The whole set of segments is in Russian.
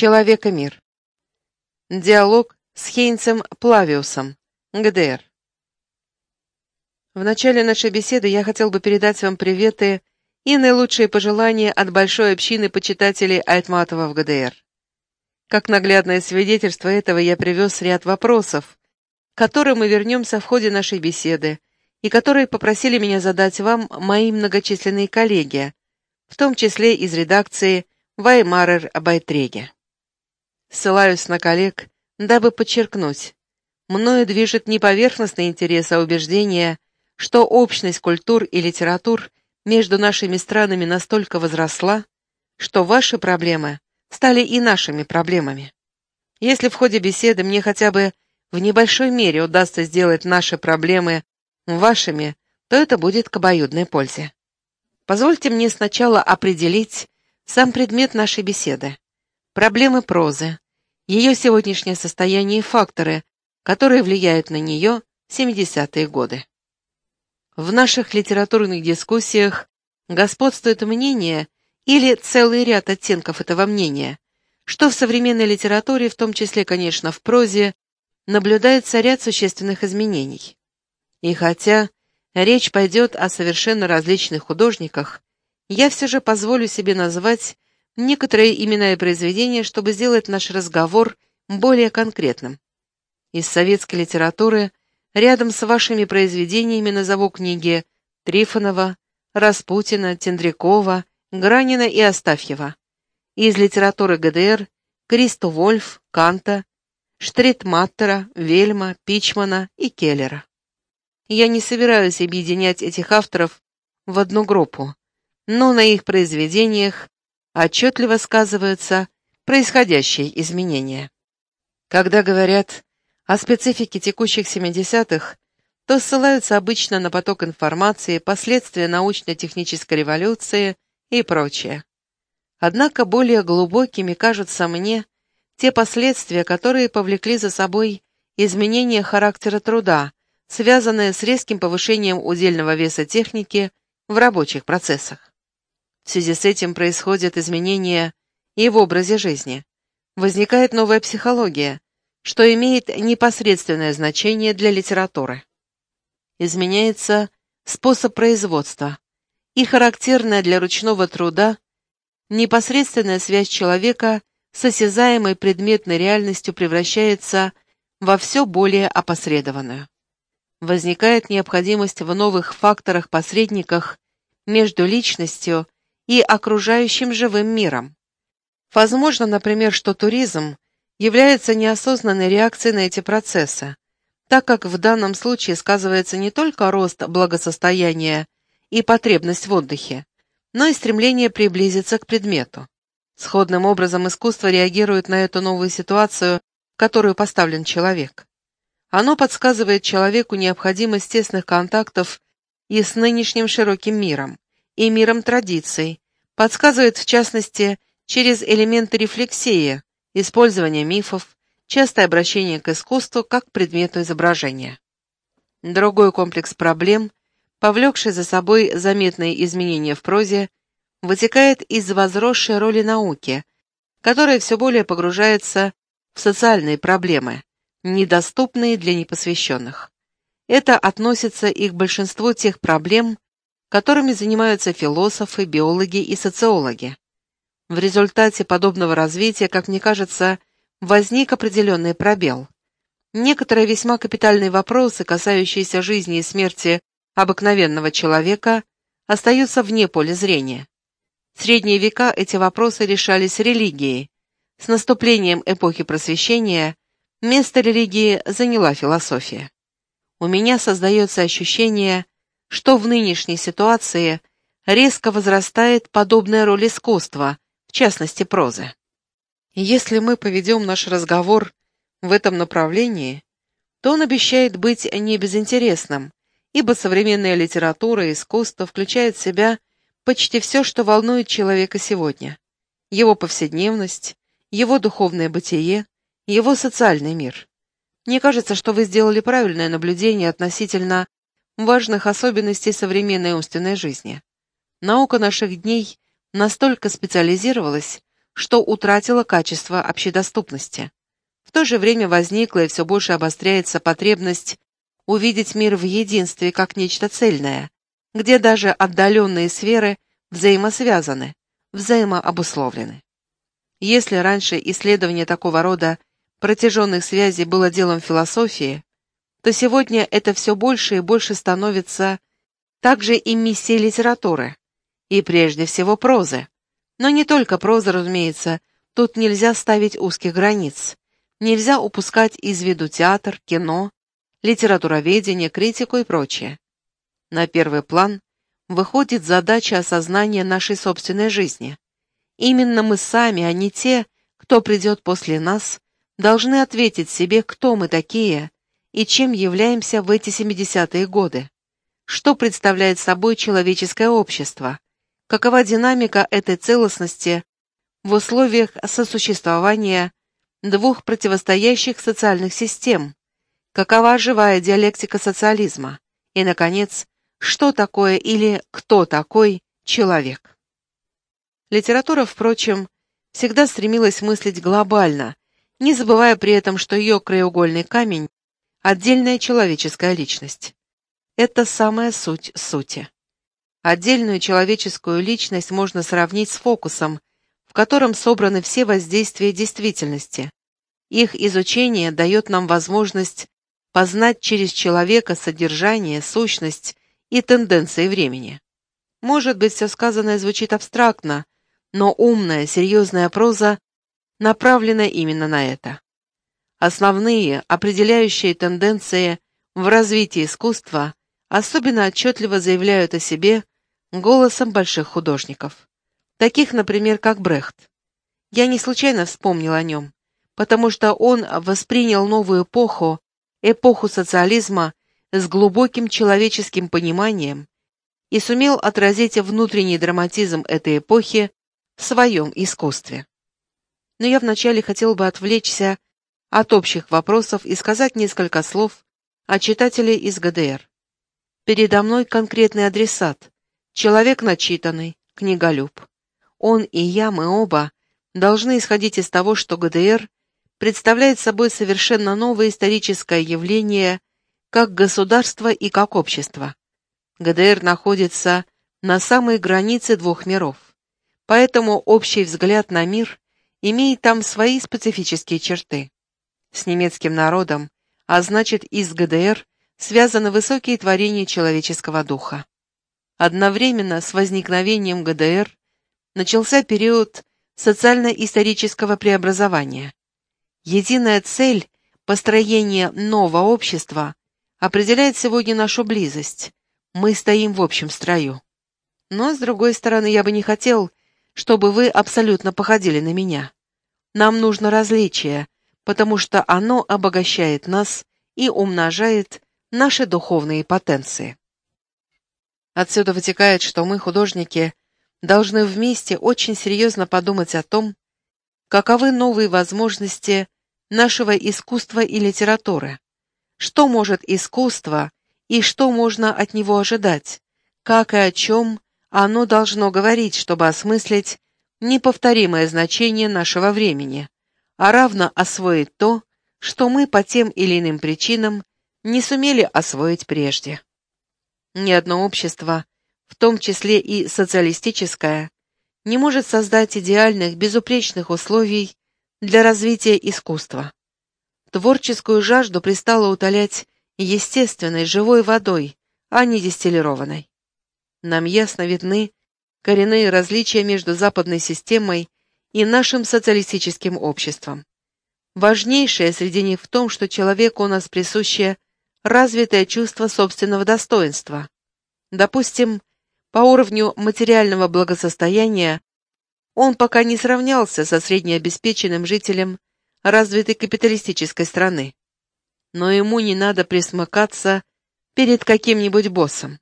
Человека мир. Диалог с Хейнцем Плавиусом, ГДР. В начале нашей беседы я хотел бы передать вам приветы и наилучшие пожелания от большой общины почитателей Айтматова в ГДР. Как наглядное свидетельство этого я привез ряд вопросов, к которым мы вернемся в ходе нашей беседы, и которые попросили меня задать вам мои многочисленные коллеги, в том числе из редакции Ваймарер Байтреге. Ссылаюсь на коллег, дабы подчеркнуть, мною движет не поверхностный интерес, а убеждение, что общность культур и литератур между нашими странами настолько возросла, что ваши проблемы стали и нашими проблемами. Если в ходе беседы мне хотя бы в небольшой мере удастся сделать наши проблемы вашими, то это будет к обоюдной пользе. Позвольте мне сначала определить сам предмет нашей беседы. Проблемы прозы, ее сегодняшнее состояние и факторы, которые влияют на нее в 70-е годы. В наших литературных дискуссиях господствует мнение или целый ряд оттенков этого мнения, что в современной литературе, в том числе, конечно, в прозе, наблюдается ряд существенных изменений. И хотя речь пойдет о совершенно различных художниках, я все же позволю себе назвать некоторые имена и произведения, чтобы сделать наш разговор более конкретным. Из советской литературы рядом с вашими произведениями назову книги Трифонова, Распутина, Тендрякова, Гранина и Астафьева. Из литературы ГДР Кристо Вольф, Канта, Штритматтера, Вельма, Пичмана и Келлера. Я не собираюсь объединять этих авторов в одну группу, но на их произведениях отчетливо сказываются происходящие изменения. Когда говорят о специфике текущих 70-х, то ссылаются обычно на поток информации, последствия научно-технической революции и прочее. Однако более глубокими кажутся мне те последствия, которые повлекли за собой изменение характера труда, связанное с резким повышением удельного веса техники в рабочих процессах. В связи с этим происходят изменения и в образе жизни. Возникает новая психология, что имеет непосредственное значение для литературы. Изменяется способ производства, и характерная для ручного труда непосредственная связь человека с осязаемой предметной реальностью превращается во все более опосредованную. Возникает необходимость в новых факторах-посредниках между личностью и окружающим живым миром. Возможно, например, что туризм является неосознанной реакцией на эти процессы, так как в данном случае сказывается не только рост благосостояния и потребность в отдыхе, но и стремление приблизиться к предмету. Сходным образом искусство реагирует на эту новую ситуацию, в которую поставлен человек. Оно подсказывает человеку необходимость тесных контактов и с нынешним широким миром, и миром традиций, подсказывает в частности через элементы рефлексии, использование мифов, частое обращение к искусству как к предмету изображения. Другой комплекс проблем, повлекший за собой заметные изменения в прозе, вытекает из возросшей роли науки, которая все более погружается в социальные проблемы, недоступные для непосвященных. Это относится и к большинству тех проблем, которыми занимаются философы, биологи и социологи. В результате подобного развития, как мне кажется, возник определенный пробел. Некоторые весьма капитальные вопросы, касающиеся жизни и смерти обыкновенного человека, остаются вне поля зрения. В средние века эти вопросы решались религией. С наступлением эпохи просвещения место религии заняла философия. У меня создается ощущение, что в нынешней ситуации резко возрастает подобная роль искусства, в частности прозы. Если мы поведем наш разговор в этом направлении, то он обещает быть не безинтересным, ибо современная литература и искусство включает в себя почти все, что волнует человека сегодня. Его повседневность, его духовное бытие, его социальный мир. Мне кажется, что вы сделали правильное наблюдение относительно важных особенностей современной умственной жизни. Наука наших дней настолько специализировалась, что утратило качество общедоступности. В то же время возникла и все больше обостряется потребность увидеть мир в единстве как нечто цельное, где даже отдаленные сферы взаимосвязаны, взаимообусловлены. Если раньше исследование такого рода протяженных связей было делом философии, то сегодня это все больше и больше становится также и миссией литературы, и прежде всего прозы. Но не только проза, разумеется, тут нельзя ставить узких границ, нельзя упускать из виду театр, кино, литературоведение, критику и прочее. На первый план выходит задача осознания нашей собственной жизни. Именно мы сами, а не те, кто придет после нас, должны ответить себе, кто мы такие и чем являемся в эти 70-е годы. Что представляет собой человеческое общество? Какова динамика этой целостности в условиях сосуществования двух противостоящих социальных систем? Какова живая диалектика социализма? И, наконец, что такое или кто такой человек? Литература, впрочем, всегда стремилась мыслить глобально, не забывая при этом, что ее краеугольный камень – отдельная человеческая личность. Это самая суть сути. Отдельную человеческую личность можно сравнить с фокусом, в котором собраны все воздействия действительности. Их изучение дает нам возможность познать через человека содержание, сущность и тенденции времени. Может быть, все сказанное звучит абстрактно, но умная, серьезная проза направлена именно на это. Основные, определяющие тенденции в развитии искусства особенно отчетливо заявляют о себе голосом больших художников, таких, например, как Брехт. Я не случайно вспомнил о нем, потому что он воспринял новую эпоху, эпоху социализма, с глубоким человеческим пониманием и сумел отразить внутренний драматизм этой эпохи в своем искусстве. Но я вначале хотел бы отвлечься от общих вопросов и сказать несколько слов о читателе из ГДР. Передо мной конкретный адресат, человек начитанный, книголюб. Он и я, мы оба, должны исходить из того, что ГДР представляет собой совершенно новое историческое явление как государство и как общество. ГДР находится на самой границе двух миров. Поэтому общий взгляд на мир имеет там свои специфические черты. С немецким народом, а значит и с ГДР, связаны высокие творения человеческого духа. Одновременно с возникновением ГДР начался период социально-исторического преобразования. Единая цель построения нового общества определяет сегодня нашу близость. Мы стоим в общем строю. Но, с другой стороны, я бы не хотел, чтобы вы абсолютно походили на меня. Нам нужно различие, потому что оно обогащает нас и умножает наши духовные потенции. Отсюда вытекает, что мы, художники, должны вместе очень серьезно подумать о том, каковы новые возможности нашего искусства и литературы, что может искусство и что можно от него ожидать, как и о чем оно должно говорить, чтобы осмыслить неповторимое значение нашего времени, а равно освоить то, что мы по тем или иным причинам не сумели освоить прежде. Ни одно общество, в том числе и социалистическое, не может создать идеальных, безупречных условий для развития искусства. Творческую жажду пристало утолять естественной, живой водой, а не дистиллированной. Нам ясно видны коренные различия между западной системой и нашим социалистическим обществом. Важнейшее среди них в том, что человеку у нас присуще развитое чувство собственного достоинства. Допустим, по уровню материального благосостояния он пока не сравнялся со среднеобеспеченным жителем развитой капиталистической страны. Но ему не надо присмыкаться перед каким-нибудь боссом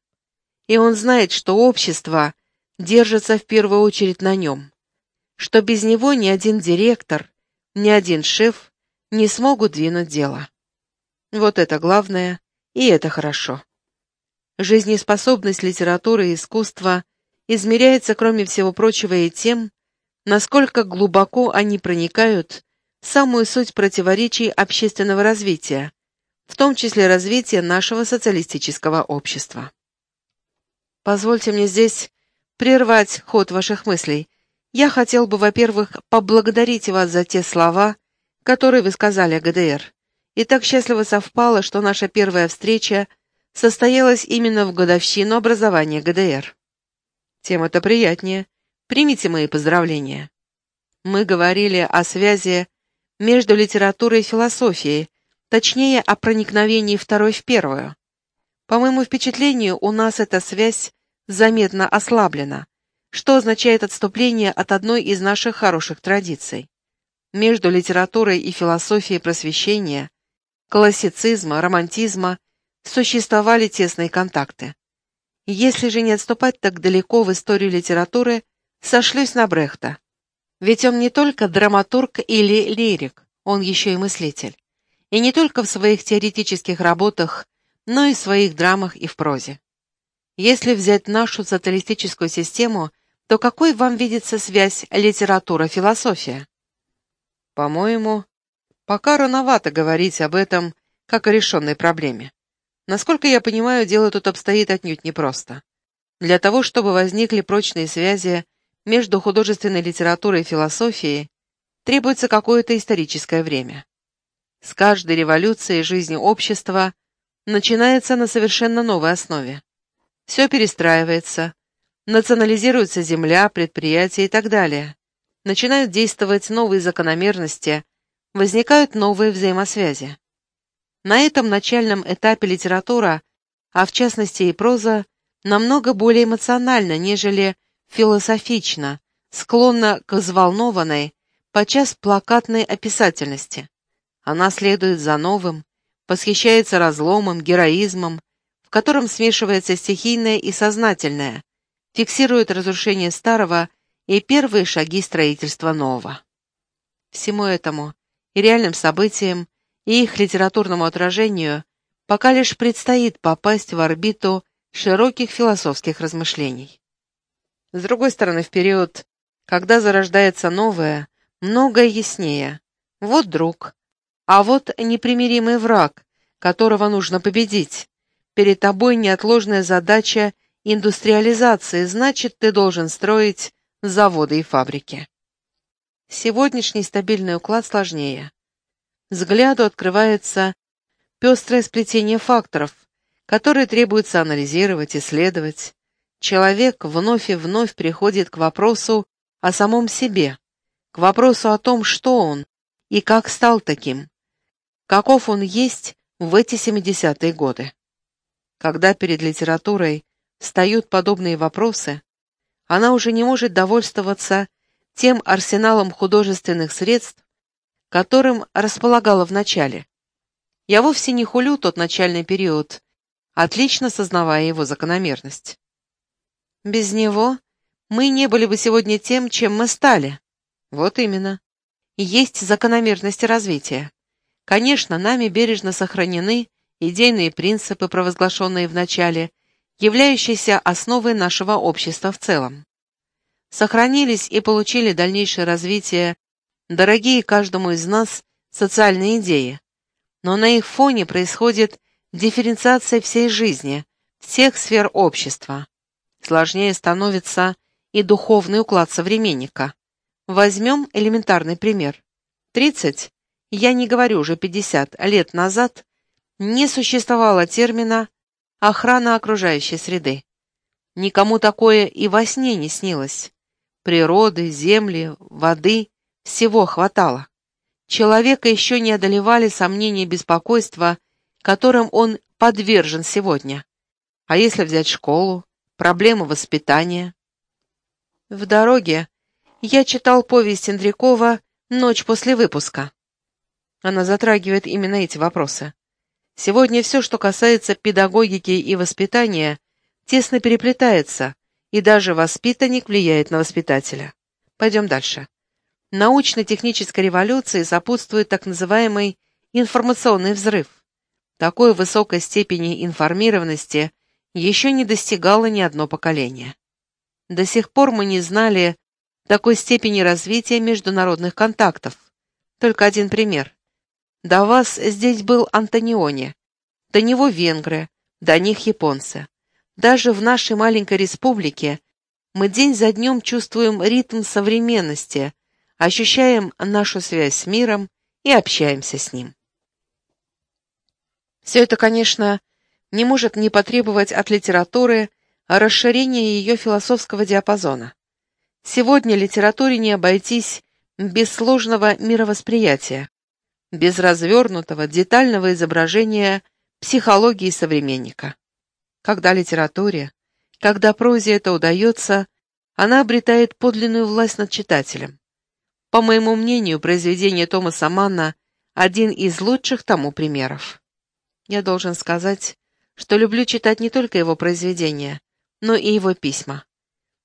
и он знает, что общество держится в первую очередь на нем, что без него ни один директор, ни один шеф не смогут двинуть дело. Вот это главное, и это хорошо. Жизнеспособность литературы и искусства измеряется, кроме всего прочего, и тем, насколько глубоко они проникают в самую суть противоречий общественного развития, в том числе развития нашего социалистического общества. Позвольте мне здесь прервать ход ваших мыслей. Я хотел бы, во-первых, поблагодарить вас за те слова, которые вы сказали о ГДР. И так счастливо совпало, что наша первая встреча состоялась именно в годовщину образования ГДР. Тем это приятнее. Примите мои поздравления. Мы говорили о связи между литературой и философией, точнее, о проникновении второй в первую. По моему впечатлению, у нас эта связь заметно ослаблена, что означает отступление от одной из наших хороших традиций. Между литературой и философией просвещения, классицизма, романтизма существовали тесные контакты. Если же не отступать так далеко в историю литературы, сошлюсь на Брехта. Ведь он не только драматург или лирик, он еще и мыслитель. И не только в своих теоретических работах, но и в своих драмах и в прозе. Если взять нашу социалистическую систему, то какой вам видится связь литература-философия? По-моему, пока рановато говорить об этом как о решенной проблеме. Насколько я понимаю, дело тут обстоит отнюдь непросто. Для того, чтобы возникли прочные связи между художественной литературой и философией, требуется какое-то историческое время. С каждой революцией жизни общества начинается на совершенно новой основе. Все перестраивается, национализируется земля, предприятия и так далее. Начинают действовать новые закономерности, возникают новые взаимосвязи. На этом начальном этапе литература, а в частности и проза, намного более эмоциональна, нежели философична, склонна к взволнованной, подчас плакатной описательности. Она следует за новым, восхищается разломом, героизмом, в котором смешивается стихийное и сознательное, фиксирует разрушение старого и первые шаги строительства нового. Всему этому и реальным событиям и их литературному отражению пока лишь предстоит попасть в орбиту широких философских размышлений. С другой стороны, в период, когда зарождается новое, многое яснее. Вот друг, а вот непримиримый враг, которого нужно победить. Перед тобой неотложная задача индустриализации, значит, ты должен строить заводы и фабрики. Сегодняшний стабильный уклад сложнее взгляду открывается пестрое сплетение факторов, которые требуется анализировать, исследовать. Человек вновь и вновь приходит к вопросу о самом себе, к вопросу о том, что он и как стал таким, каков он есть в эти 70-е годы. Когда перед литературой встают подобные вопросы, она уже не может довольствоваться тем арсеналом художественных средств, которым располагала вначале. Я вовсе не хулю тот начальный период, отлично сознавая его закономерность. Без него мы не были бы сегодня тем, чем мы стали. Вот именно. Есть закономерности развития. Конечно, нами бережно сохранены идейные принципы, провозглашенные в начале, являющиеся основой нашего общества в целом. Сохранились и получили дальнейшее развитие дорогие каждому из нас социальные идеи, но на их фоне происходит дифференциация всей жизни, всех сфер общества. Сложнее становится и духовный уклад современника. Возьмем элементарный пример. 30, я не говорю уже 50 лет назад, не существовало термина «охрана окружающей среды». Никому такое и во сне не снилось. Природы, земли, воды, всего хватало. Человека еще не одолевали сомнения и беспокойства, которым он подвержен сегодня. А если взять школу, проблемы воспитания? В дороге я читал повесть Индрякова «Ночь после выпуска». Она затрагивает именно эти вопросы. Сегодня все, что касается педагогики и воспитания, тесно переплетается, и даже воспитанник влияет на воспитателя. Пойдем дальше. Научно-технической революции сопутствует так называемый информационный взрыв. Такой высокой степени информированности еще не достигало ни одно поколение. До сих пор мы не знали, такой степени развития международных контактов. Только один пример. До вас здесь был Антониони, до него венгры, до них японцы. Даже в нашей маленькой республике мы день за днем чувствуем ритм современности, ощущаем нашу связь с миром и общаемся с ним. Все это, конечно, не может не потребовать от литературы расширения ее философского диапазона. Сегодня литературе не обойтись без сложного мировосприятия, без развернутого, детального изображения психологии современника. Когда литературе, когда прозе это удается, она обретает подлинную власть над читателем. По моему мнению, произведение Томаса Манна – один из лучших тому примеров. Я должен сказать, что люблю читать не только его произведения, но и его письма.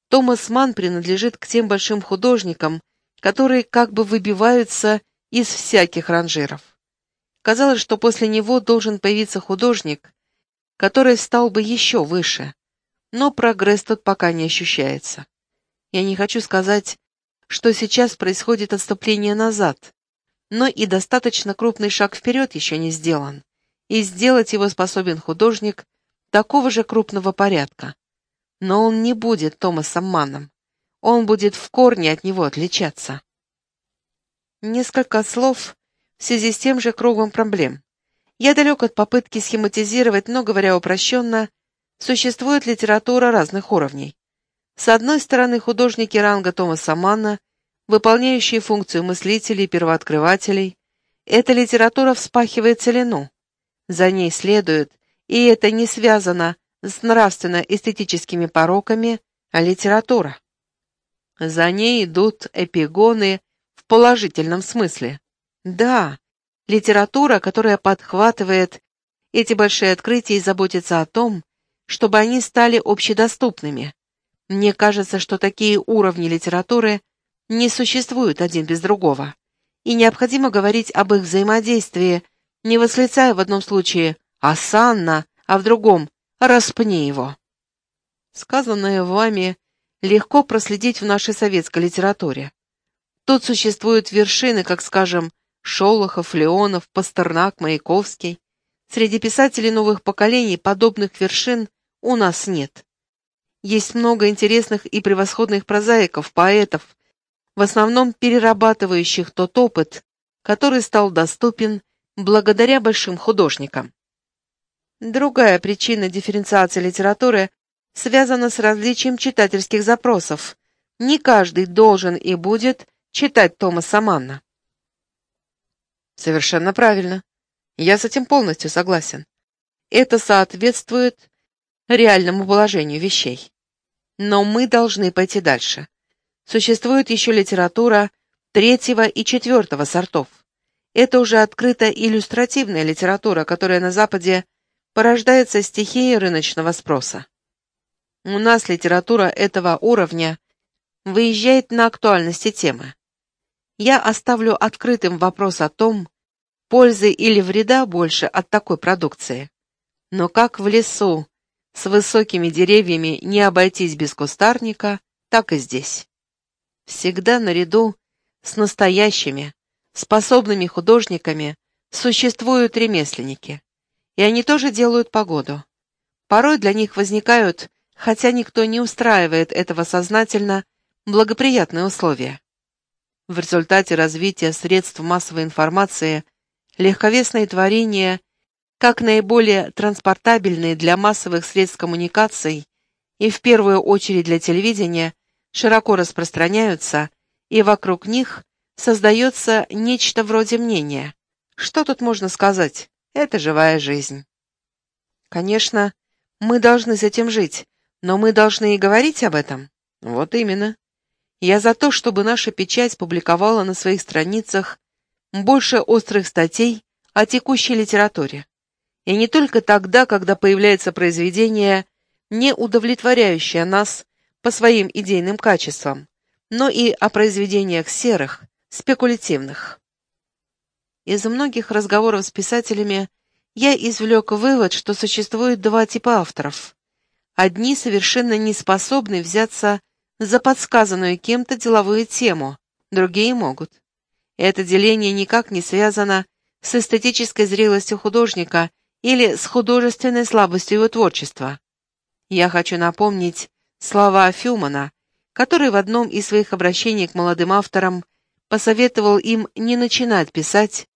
Томас Ман принадлежит к тем большим художникам, которые как бы выбиваются из всяких ранжиров. Казалось, что после него должен появиться художник, который стал бы еще выше, но прогресс тут пока не ощущается. Я не хочу сказать, что сейчас происходит отступление назад, но и достаточно крупный шаг вперед еще не сделан и сделать его способен художник такого же крупного порядка. Но он не будет Томасом Манном. Он будет в корне от него отличаться. Несколько слов в связи с тем же кругом проблем. Я далек от попытки схематизировать, но, говоря упрощенно, существует литература разных уровней. С одной стороны, художники ранга Томаса Манна, выполняющие функцию мыслителей и первооткрывателей, эта литература вспахивает целину, за ней следует, и это не связано с нравственно-эстетическими пороками, а литература. За ней идут эпигоны положительном смысле. Да, литература, которая подхватывает эти большие открытия и заботится о том, чтобы они стали общедоступными. Мне кажется, что такие уровни литературы не существуют один без другого, и необходимо говорить об их взаимодействии не восклицая в одном случае «Асанна», а в другом «Распни его». Сказанное вами легко проследить в нашей советской литературе. Тут существуют вершины, как, скажем, Шолохов, Леонов, Пастернак, Маяковский. Среди писателей новых поколений подобных вершин у нас нет. Есть много интересных и превосходных прозаиков, поэтов, в основном перерабатывающих тот опыт, который стал доступен благодаря большим художникам. Другая причина дифференциации литературы связана с различием читательских запросов. Не каждый должен и будет читать Томаса Манна. Совершенно правильно. Я с этим полностью согласен. Это соответствует реальному положению вещей. Но мы должны пойти дальше. Существует еще литература третьего и четвертого сортов. Это уже открыто иллюстративная литература, которая на Западе порождается стихией рыночного спроса. У нас литература этого уровня выезжает на актуальности темы. Я оставлю открытым вопрос о том, пользы или вреда больше от такой продукции. Но как в лесу с высокими деревьями не обойтись без кустарника, так и здесь. Всегда наряду с настоящими, способными художниками существуют ремесленники, и они тоже делают погоду. Порой для них возникают, хотя никто не устраивает этого сознательно, благоприятные условия. В результате развития средств массовой информации легковесные творения, как наиболее транспортабельные для массовых средств коммуникаций и в первую очередь для телевидения, широко распространяются, и вокруг них создается нечто вроде мнения. Что тут можно сказать? Это живая жизнь. Конечно, мы должны с этим жить, но мы должны и говорить об этом. Вот именно. Я за то, чтобы наша печать публиковала на своих страницах больше острых статей о текущей литературе. И не только тогда, когда появляется произведение, не удовлетворяющее нас по своим идейным качествам, но и о произведениях серых, спекулятивных. Из многих разговоров с писателями я извлек вывод, что существует два типа авторов. Одни совершенно не способны взяться за подсказанную кем-то деловую тему, другие могут. Это деление никак не связано с эстетической зрелостью художника или с художественной слабостью его творчества. Я хочу напомнить слова Фюмана, который в одном из своих обращений к молодым авторам посоветовал им не начинать писать,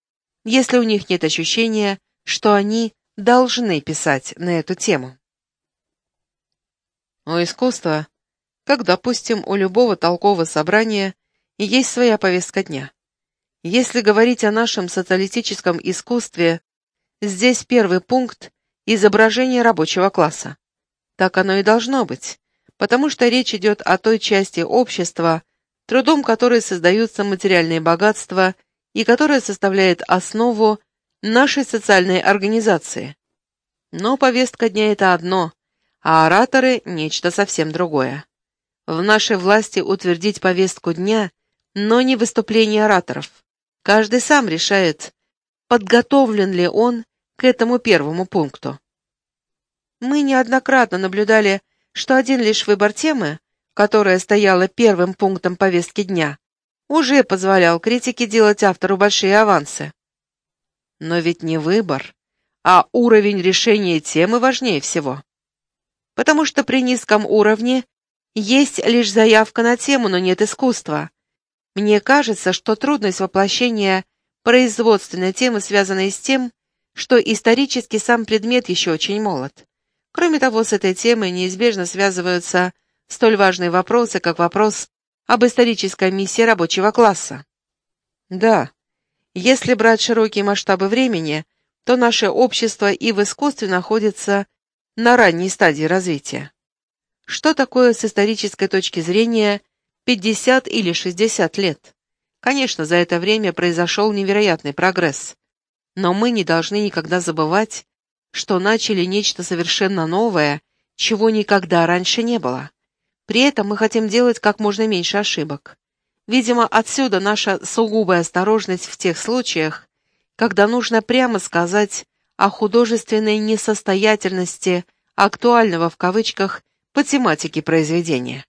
если у них нет ощущения, что они должны писать на эту тему. У искусства, как, допустим, у любого толкового собрания, есть своя повестка дня. Если говорить о нашем социалистическом искусстве, здесь первый пункт – изображение рабочего класса. Так оно и должно быть, потому что речь идет о той части общества, трудом которой создаются материальные богатства и которая составляет основу нашей социальной организации. Но повестка дня – это одно, а ораторы – нечто совсем другое. В нашей власти утвердить повестку дня, но не выступление ораторов. Каждый сам решает, подготовлен ли он к этому первому пункту. Мы неоднократно наблюдали, что один лишь выбор темы, которая стояла первым пунктом повестки дня, уже позволял критике делать автору большие авансы. Но ведь не выбор, а уровень решения темы важнее всего. Потому что при низком уровне есть лишь заявка на тему, но нет искусства. Мне кажется, что трудность воплощения производственной темы связана с тем, что исторически сам предмет еще очень молод. Кроме того, с этой темой неизбежно связываются столь важные вопросы, как вопрос об исторической миссии рабочего класса. Да, если брать широкие масштабы времени, то наше общество и в искусстве находится на ранней стадии развития. Что такое с исторической точки зрения 50 или 60 лет. Конечно, за это время произошел невероятный прогресс. Но мы не должны никогда забывать, что начали нечто совершенно новое, чего никогда раньше не было. При этом мы хотим делать как можно меньше ошибок. Видимо, отсюда наша сугубая осторожность в тех случаях, когда нужно прямо сказать о художественной несостоятельности актуального в кавычках по тематике произведения.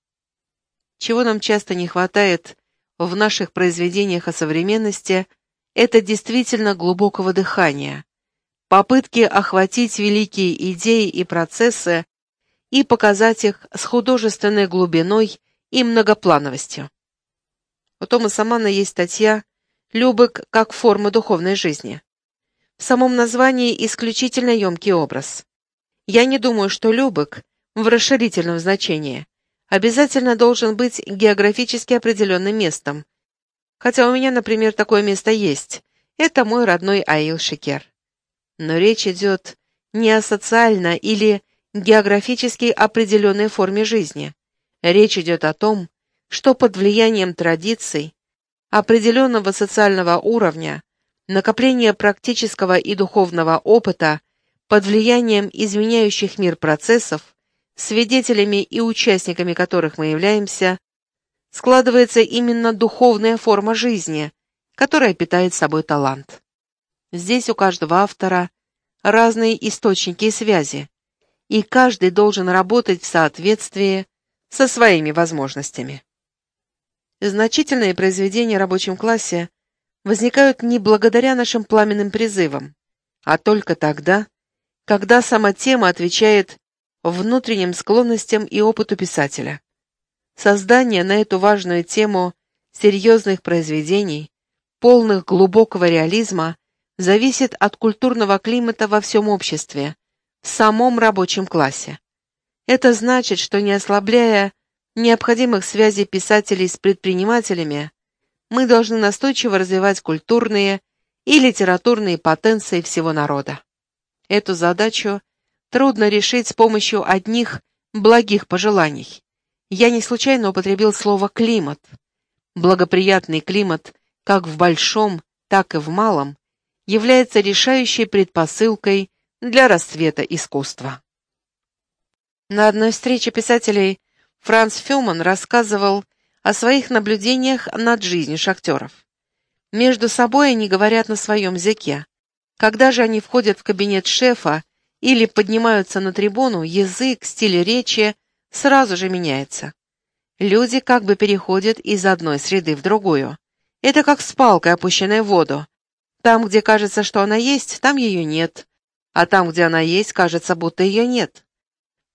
Чего нам часто не хватает в наших произведениях о современности, это действительно глубокого дыхания, попытки охватить великие идеи и процессы и показать их с художественной глубиной и многоплановостью. У Тома Самана есть статья «Любок как форма духовной жизни». В самом названии исключительно емкий образ. Я не думаю, что Любок в расширительном значении обязательно должен быть географически определенным местом. Хотя у меня, например, такое место есть. Это мой родной Аил-Шекер. Но речь идет не о социально или географически определенной форме жизни. Речь идет о том, что под влиянием традиций, определенного социального уровня, накопления практического и духовного опыта, под влиянием изменяющих мир процессов, свидетелями и участниками которых мы являемся, складывается именно духовная форма жизни, которая питает собой талант. Здесь у каждого автора разные источники и связи, и каждый должен работать в соответствии со своими возможностями. Значительные произведения рабочем классе возникают не благодаря нашим пламенным призывам, а только тогда, когда сама тема отвечает внутренним склонностям и опыту писателя. Создание на эту важную тему серьезных произведений, полных глубокого реализма, зависит от культурного климата во всем обществе, в самом рабочем классе. Это значит, что не ослабляя необходимых связей писателей с предпринимателями, мы должны настойчиво развивать культурные и литературные потенции всего народа. Эту задачу трудно решить с помощью одних благих пожеланий. Я не случайно употребил слово «климат». Благоприятный климат как в большом, так и в малом является решающей предпосылкой для расцвета искусства. На одной встрече писателей Франц Фюман рассказывал о своих наблюдениях над жизнью шахтеров. Между собой они говорят на своем языке. Когда же они входят в кабинет шефа или поднимаются на трибуну, язык, стиль речи сразу же меняется. Люди как бы переходят из одной среды в другую. Это как с палкой, опущенной в воду. Там, где кажется, что она есть, там ее нет. А там, где она есть, кажется, будто ее нет.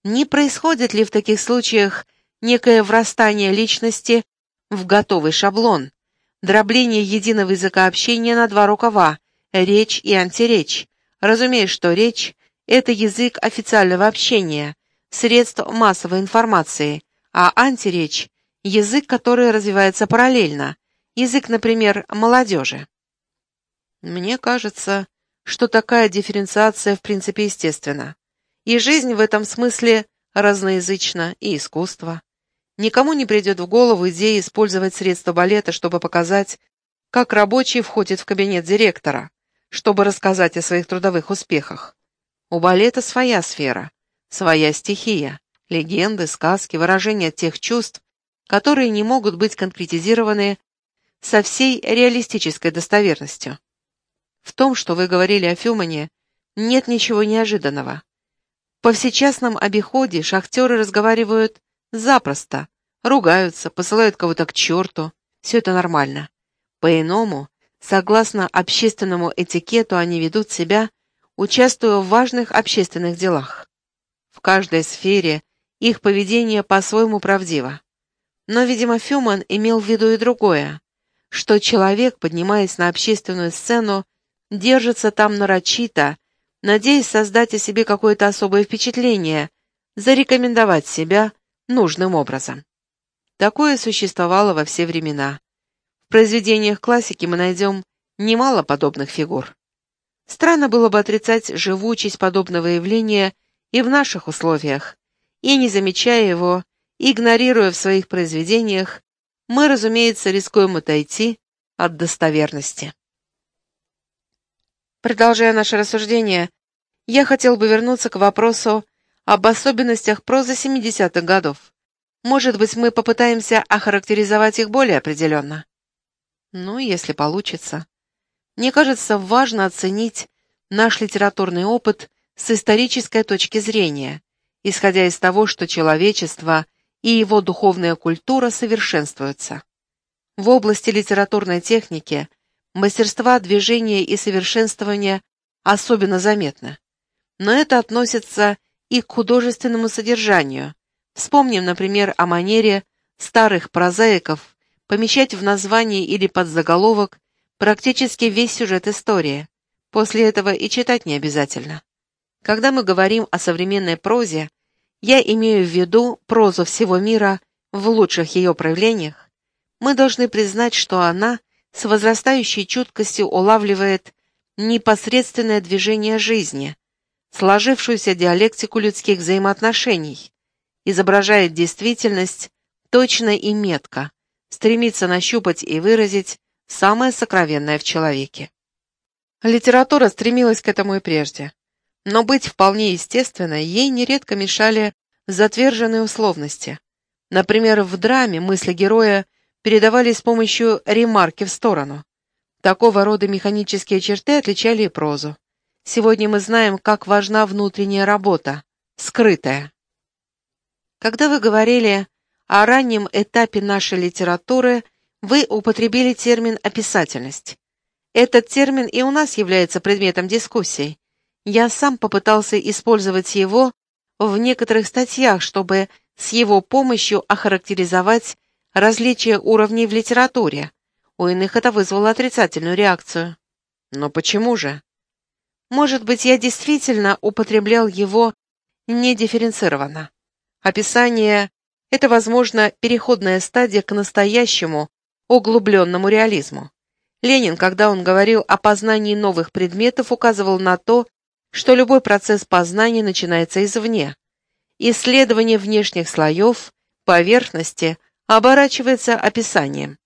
Не происходит ли в таких случаях некое врастание личности в готовый шаблон, дробление единого языка общения на два рукава, речь и антиречь, разумея, что речь — это язык официального общения, средств массовой информации, а антиречь — язык, который развивается параллельно, язык, например, молодежи. Мне кажется, что такая дифференциация в принципе естественна. И жизнь в этом смысле разноязычна, и искусство. Никому не придет в голову идея использовать средства балета, чтобы показать, как рабочий входит в кабинет директора, чтобы рассказать о своих трудовых успехах. У балета своя сфера, своя стихия, легенды, сказки, выражения тех чувств, которые не могут быть конкретизированы со всей реалистической достоверностью. В том, что вы говорили о Фюмане, нет ничего неожиданного. В повсечасном обиходе шахтеры разговаривают запросто, ругаются, посылают кого-то к черту. Все это нормально. По-иному, согласно общественному этикету, они ведут себя, участвуя в важных общественных делах. В каждой сфере их поведение по-своему правдиво. Но, видимо, Фюман имел в виду и другое, что человек, поднимаясь на общественную сцену, держится там нарочито, надеясь создать о себе какое-то особое впечатление, зарекомендовать себя нужным образом. Такое существовало во все времена. В произведениях классики мы найдем немало подобных фигур. Странно было бы отрицать живучесть подобного явления и в наших условиях, и, не замечая его, игнорируя в своих произведениях, мы, разумеется, рискуем отойти от достоверности. Продолжая наше рассуждение, я хотел бы вернуться к вопросу об особенностях прозы 70-х годов. Может быть, мы попытаемся охарактеризовать их более определенно? Ну, если получится. Мне кажется, важно оценить наш литературный опыт с исторической точки зрения, исходя из того, что человечество и его духовная культура совершенствуются. В области литературной техники – мастерства движения и совершенствования особенно заметно. Но это относится и к художественному содержанию. Вспомним, например, о манере старых прозаиков помещать в название или подзаголовок практически весь сюжет истории. После этого и читать не обязательно. Когда мы говорим о современной прозе, я имею в виду прозу всего мира в лучших ее проявлениях, мы должны признать, что она – с возрастающей чуткостью улавливает непосредственное движение жизни, сложившуюся диалектику людских взаимоотношений, изображает действительность точно и метко, стремится нащупать и выразить самое сокровенное в человеке. Литература стремилась к этому и прежде, но быть вполне естественной ей нередко мешали затверженные условности. Например, в драме мысли героя передавались с помощью ремарки в сторону. Такого рода механические черты отличали и прозу. Сегодня мы знаем, как важна внутренняя работа, скрытая. Когда вы говорили о раннем этапе нашей литературы, вы употребили термин «описательность». Этот термин и у нас является предметом дискуссий. Я сам попытался использовать его в некоторых статьях, чтобы с его помощью охарактеризовать различие уровней в литературе. У иных это вызвало отрицательную реакцию. Но почему же? Может быть, я действительно употреблял его недифференцированно. Описание — это, возможно, переходная стадия к настоящему, углубленному реализму. Ленин, когда он говорил о познании новых предметов, указывал на то, что любой процесс познания начинается извне. Исследование внешних слоев, поверхности — оборачивается описанием.